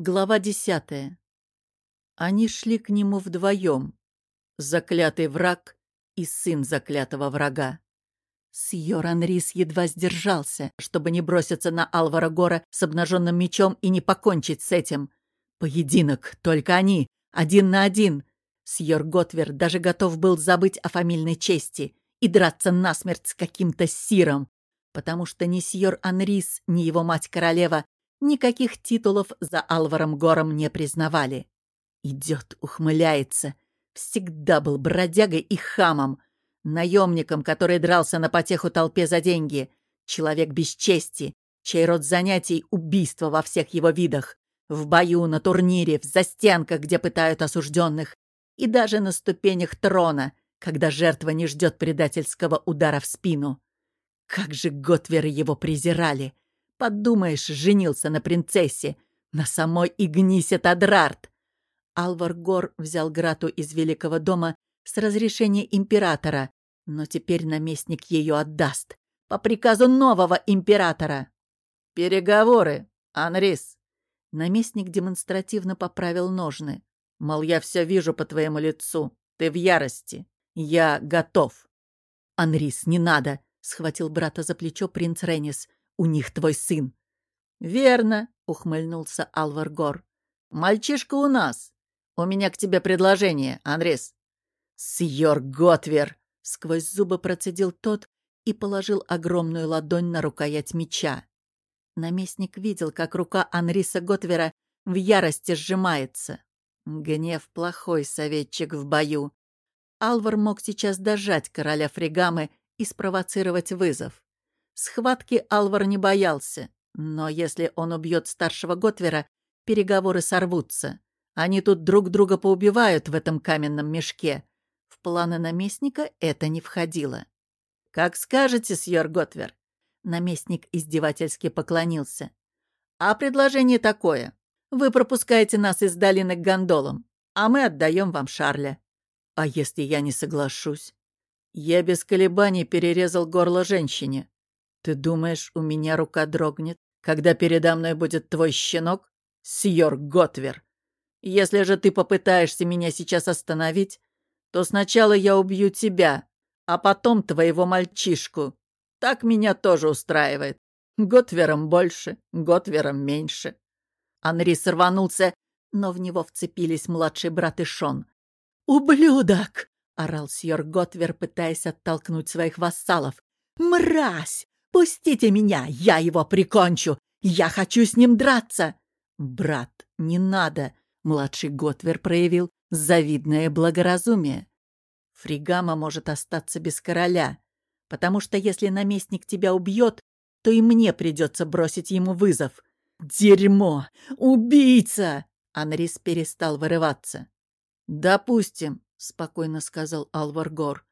Глава десятая. Они шли к нему вдвоем. Заклятый враг и сын заклятого врага. Сьор Анрис едва сдержался, чтобы не броситься на Алвара Гора с обнаженным мечом и не покончить с этим. Поединок, только они, один на один. Сьор Готвер даже готов был забыть о фамильной чести и драться насмерть с каким-то сиром, потому что ни сьор Анрис, ни его мать-королева Никаких титулов за Алваром Гором не признавали. Идет, ухмыляется. Всегда был бродягой и хамом. Наемником, который дрался на потеху толпе за деньги. Человек без чести, чей род занятий — убийство во всех его видах. В бою, на турнире, в застенках, где пытают осужденных. И даже на ступенях трона, когда жертва не ждет предательского удара в спину. Как же Готверы его презирали! Подумаешь, женился на принцессе, на самой Игнисе Тадрарт. Алвар Гор взял Грату из Великого дома с разрешения императора, но теперь наместник ее отдаст. По приказу нового императора. «Переговоры, Анрис!» Наместник демонстративно поправил ножны. «Мол, я все вижу по твоему лицу. Ты в ярости. Я готов». «Анрис, не надо!» — схватил брата за плечо принц Реннис. У них твой сын». «Верно», — ухмыльнулся Алвар Гор. «Мальчишка у нас. У меня к тебе предложение, Андрес». «Сьор Готвер!» — сквозь зубы процедил тот и положил огромную ладонь на рукоять меча. Наместник видел, как рука Анриса Готвера в ярости сжимается. Гнев — плохой советчик в бою. Алвар мог сейчас дожать короля Фригамы и спровоцировать вызов. Схватки Алвар не боялся, но если он убьет старшего Готвера, переговоры сорвутся. Они тут друг друга поубивают в этом каменном мешке. В планы наместника это не входило. «Как скажете, сьор Готвер!» Наместник издевательски поклонился. «А предложение такое. Вы пропускаете нас из долины к гондолам, а мы отдаем вам Шарля. А если я не соглашусь?» Я без колебаний перерезал горло женщине. Ты думаешь, у меня рука дрогнет, когда передо мной будет твой щенок? Сьор Готвер. Если же ты попытаешься меня сейчас остановить, то сначала я убью тебя, а потом твоего мальчишку. Так меня тоже устраивает. Готвером больше, Готвером меньше. Анри сорванулся, но в него вцепились младший брат и Шон. «Ублюдок!» — орал сьор Готвер, пытаясь оттолкнуть своих вассалов. «Мразь! «Пустите меня, я его прикончу! Я хочу с ним драться!» «Брат, не надо!» — младший Готвер проявил завидное благоразумие. «Фригама может остаться без короля, потому что если наместник тебя убьет, то и мне придется бросить ему вызов. Дерьмо! Убийца!» Анрис перестал вырываться. «Допустим», — спокойно сказал Алвар Гор.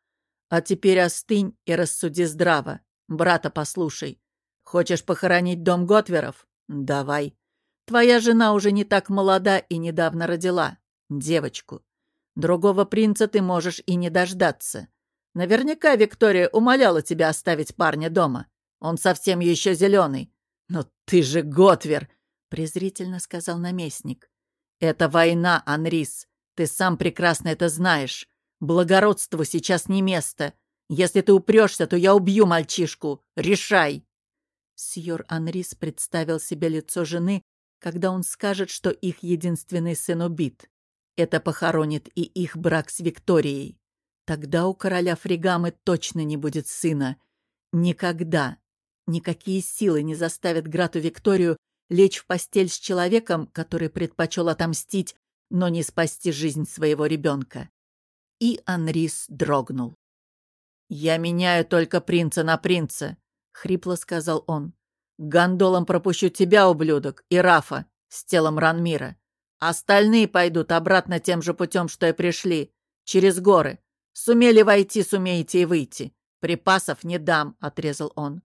«А теперь остынь и рассуди здраво. Брата послушай. Хочешь похоронить дом Готверов? Давай. Твоя жена уже не так молода и недавно родила. Девочку. Другого принца ты можешь и не дождаться. Наверняка Виктория умоляла тебя оставить парня дома. Он совсем еще зеленый. Но ты же Готвер, презрительно сказал наместник. Это война, Анрис. Ты сам прекрасно это знаешь. Благородству сейчас не место. Если ты упрешься, то я убью мальчишку. Решай!» Сьор Анрис представил себе лицо жены, когда он скажет, что их единственный сын убит. Это похоронит и их брак с Викторией. Тогда у короля Фригамы точно не будет сына. Никогда. Никакие силы не заставят Грату Викторию лечь в постель с человеком, который предпочел отомстить, но не спасти жизнь своего ребенка. И Анрис дрогнул. «Я меняю только принца на принца», — хрипло сказал он. «Гондолом пропущу тебя, ублюдок, и Рафа с телом Ранмира. Остальные пойдут обратно тем же путем, что и пришли, через горы. Сумели войти, сумеете и выйти. Припасов не дам», — отрезал он.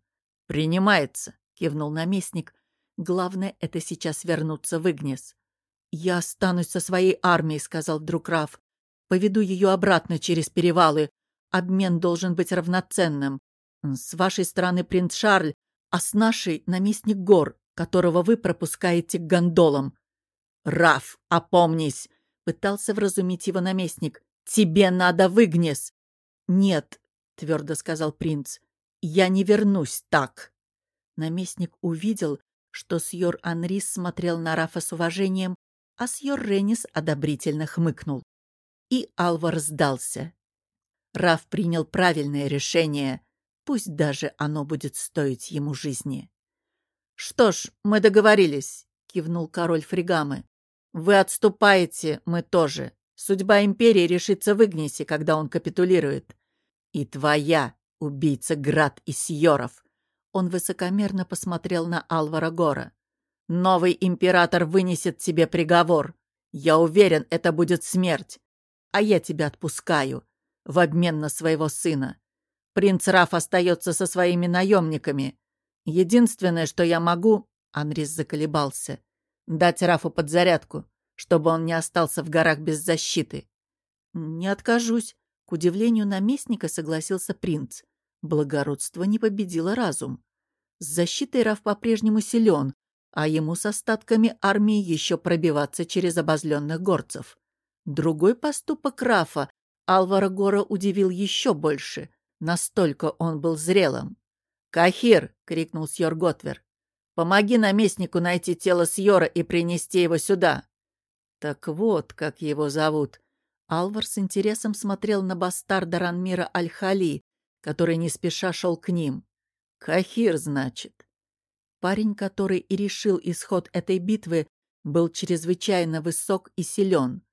«Принимается», — кивнул наместник. «Главное — это сейчас вернуться в Игнес». «Я останусь со своей армией», — сказал вдруг Раф. «Поведу ее обратно через перевалы, Обмен должен быть равноценным. С вашей стороны принц Шарль, а с нашей наместник гор, которого вы пропускаете к гондолам. «Раф, опомнись!» — пытался вразумить его наместник. «Тебе надо выгнес!» «Нет», — твердо сказал принц, — «я не вернусь так». Наместник увидел, что Сьор Анрис смотрел на Рафа с уважением, а Сьор Ренис одобрительно хмыкнул. И Алвар сдался. Раф принял правильное решение, пусть даже оно будет стоить ему жизни. «Что ж, мы договорились», — кивнул король Фригамы. «Вы отступаете, мы тоже. Судьба империи решится в Игнисе, когда он капитулирует. И твоя, убийца Град и Сьоров». Он высокомерно посмотрел на Алвара Гора. «Новый император вынесет тебе приговор. Я уверен, это будет смерть. А я тебя отпускаю в обмен на своего сына. Принц Раф остается со своими наемниками. Единственное, что я могу, — Анрис заколебался, — дать Рафу подзарядку, чтобы он не остался в горах без защиты. Не откажусь. К удивлению наместника согласился принц. Благородство не победило разум. С защитой Раф по-прежнему силен, а ему с остатками армии еще пробиваться через обозленных горцев. Другой поступок Рафа Алвара Гора удивил еще больше. Настолько он был зрелым. «Кахир!» — крикнул Сьор Готвер. «Помоги наместнику найти тело Сьора и принести его сюда!» Так вот, как его зовут. Алвар с интересом смотрел на бастарда Ранмира Аль-Хали, который не спеша шел к ним. «Кахир, значит». Парень, который и решил исход этой битвы, был чрезвычайно высок и силен.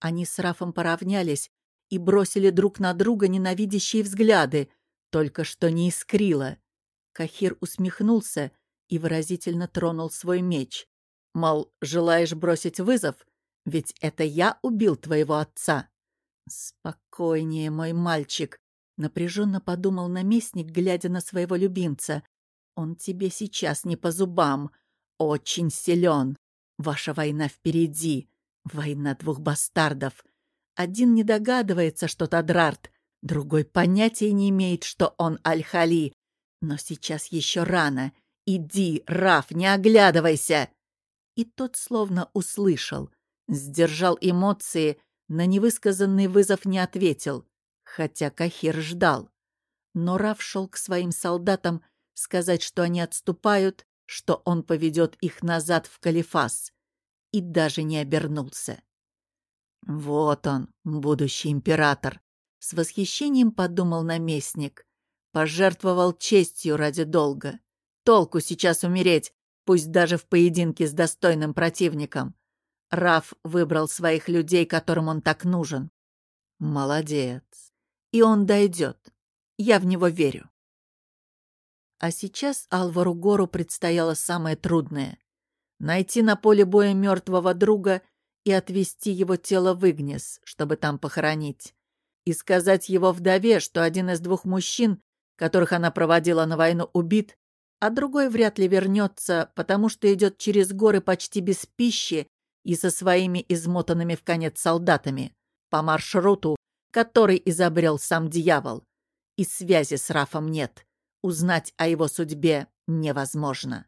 Они с Рафом поравнялись, и бросили друг на друга ненавидящие взгляды, только что не искрило. Кахир усмехнулся и выразительно тронул свой меч. Мол, желаешь бросить вызов? Ведь это я убил твоего отца. Спокойнее, мой мальчик, напряженно подумал наместник, глядя на своего любимца. Он тебе сейчас не по зубам. Очень силен. Ваша война впереди. Война двух бастардов. Один не догадывается, что Тадрарт, другой понятия не имеет, что он Аль-Хали. Но сейчас еще рано. Иди, Раф, не оглядывайся!» И тот словно услышал, сдержал эмоции, на невысказанный вызов не ответил, хотя Кахир ждал. Но Раф шел к своим солдатам сказать, что они отступают, что он поведет их назад в Калифас, и даже не обернулся. Вот он, будущий император. С восхищением подумал наместник. Пожертвовал честью ради долга. Толку сейчас умереть, пусть даже в поединке с достойным противником. Раф выбрал своих людей, которым он так нужен. Молодец. И он дойдет. Я в него верю. А сейчас Алвару Гору предстояло самое трудное — найти на поле боя мертвого друга и отвезти его тело в Игнес, чтобы там похоронить. И сказать его вдове, что один из двух мужчин, которых она проводила на войну, убит, а другой вряд ли вернется, потому что идет через горы почти без пищи и со своими измотанными в конец солдатами, по маршруту, который изобрел сам дьявол. И связи с Рафом нет. Узнать о его судьбе невозможно.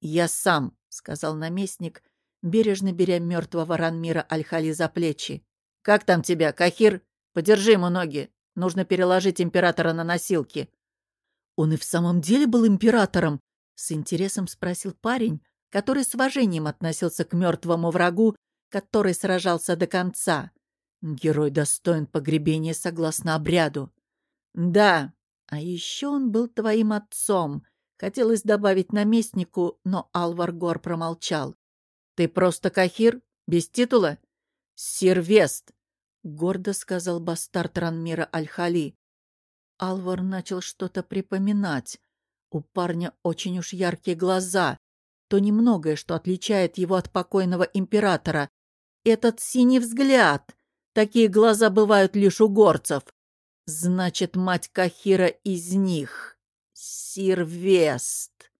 «Я сам», — сказал наместник, — бережно беря мертвого Ранмира Аль-Хали за плечи. «Как там тебя, Кахир? Подержи ему ноги. Нужно переложить императора на носилки». «Он и в самом деле был императором?» — с интересом спросил парень, который с уважением относился к мертвому врагу, который сражался до конца. Герой достоин погребения согласно обряду. «Да, а еще он был твоим отцом», — хотелось добавить наместнику, но Алвар Гор промолчал. «Ты просто Кахир? Без титула?» «Сирвест!» — гордо сказал бастард Ранмира Аль-Хали. Алвар начал что-то припоминать. У парня очень уж яркие глаза. То немногое, что отличает его от покойного императора. Этот синий взгляд. Такие глаза бывают лишь у горцев. Значит, мать Кахира из них. Сирвест.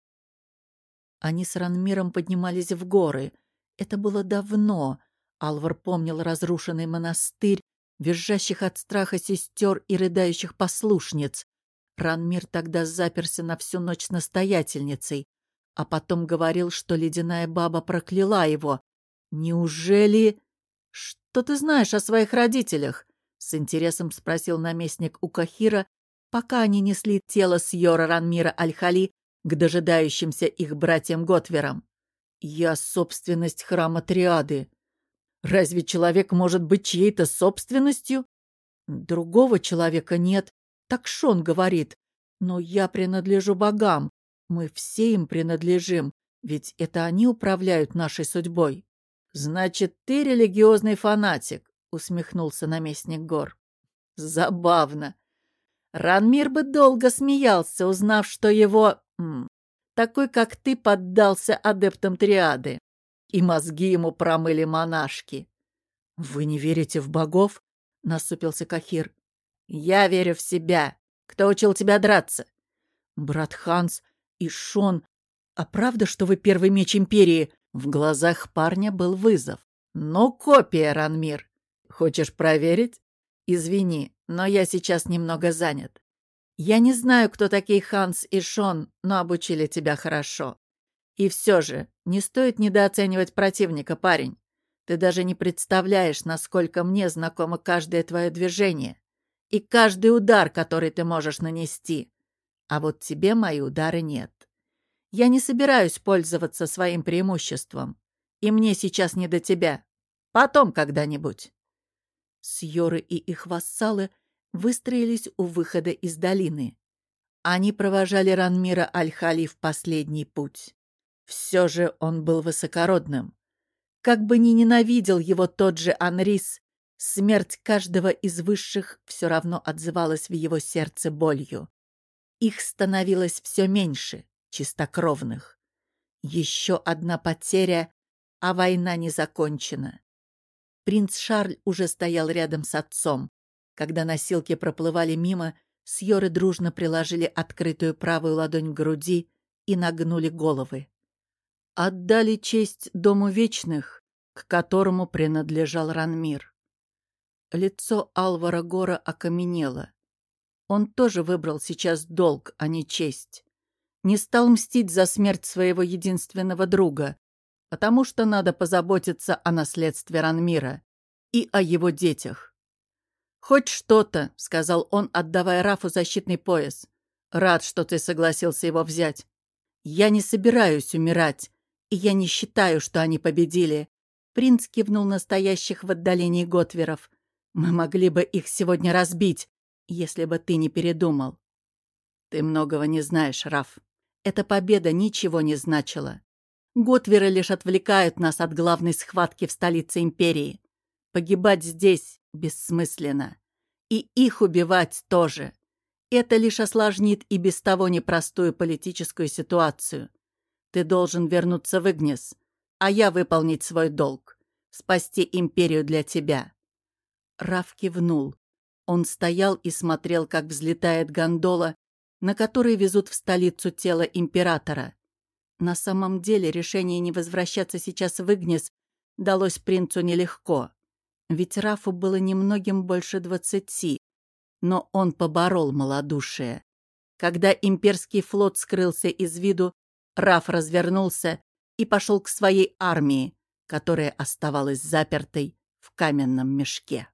Они с Ранмиром поднимались в горы — это было давно. Алвар помнил разрушенный монастырь, визжащих от страха сестер и рыдающих послушниц. Ранмир тогда заперся на всю ночь настоятельницей, а потом говорил, что ледяная баба прокляла его, Неужели... Что ты знаешь о своих родителях? С интересом спросил наместник у Кахира, пока они несли тело Сьора Ранмира Аль-Хали к дожидающимся их братьям Готверам. «Я собственность храма Триады. Разве человек может быть чьей-то собственностью?» «Другого человека нет, так Шон говорит. Но я принадлежу богам. Мы все им принадлежим, ведь это они управляют нашей судьбой». «Значит, ты религиозный фанатик», — усмехнулся наместник гор. «Забавно. Ранмир бы долго смеялся, узнав, что его... Такой, как ты, поддался адептам триады. И мозги ему промыли монашки». «Вы не верите в богов?» — насупился Кахир. «Я верю в себя. Кто учил тебя драться?» «Брат Ханс и Шон. А правда, что вы первый меч Империи?» В глазах парня был вызов. «Ну, копия, Ранмир. Хочешь проверить? Извини, но я сейчас немного занят. Я не знаю, кто такие Ханс и Шон, но обучили тебя хорошо. И все же, не стоит недооценивать противника, парень. Ты даже не представляешь, насколько мне знакомо каждое твое движение и каждый удар, который ты можешь нанести. А вот тебе мои удары нет. Я не собираюсь пользоваться своим преимуществом. И мне сейчас не до тебя. Потом когда-нибудь. Сьоры и их вассалы выстроились у выхода из долины. Они провожали Ранмира Аль-Хали в последний путь. Все же он был высокородным. Как бы ни ненавидел его тот же Анрис, смерть каждого из высших все равно отзывалась в его сердце болью. Их становилось все меньше, чистокровных. Еще одна потеря, а война не закончена. Принц Шарль уже стоял рядом с отцом. Когда носилки проплывали мимо, Сьоры дружно приложили открытую правую ладонь к груди и нагнули головы. Отдали честь Дому Вечных, к которому принадлежал Ранмир. Лицо Алвара Гора окаменело. Он тоже выбрал сейчас долг, а не честь не стал мстить за смерть своего единственного друга, потому что надо позаботиться о наследстве Ранмира и о его детях. «Хоть что-то», — сказал он, отдавая Рафу защитный пояс. «Рад, что ты согласился его взять. Я не собираюсь умирать, и я не считаю, что они победили». Принц кивнул настоящих в отдалении Готверов. «Мы могли бы их сегодня разбить, если бы ты не передумал». «Ты многого не знаешь, Раф», эта победа ничего не значила. Готверы лишь отвлекают нас от главной схватки в столице империи. Погибать здесь бессмысленно. И их убивать тоже. Это лишь осложнит и без того непростую политическую ситуацию. Ты должен вернуться в Игнес, а я выполнить свой долг. Спасти империю для тебя. Раф кивнул. Он стоял и смотрел, как взлетает гондола, на который везут в столицу тело императора. На самом деле решение не возвращаться сейчас в Игнес далось принцу нелегко, ведь Рафу было немногим больше двадцати, но он поборол малодушие. Когда имперский флот скрылся из виду, Раф развернулся и пошел к своей армии, которая оставалась запертой в каменном мешке.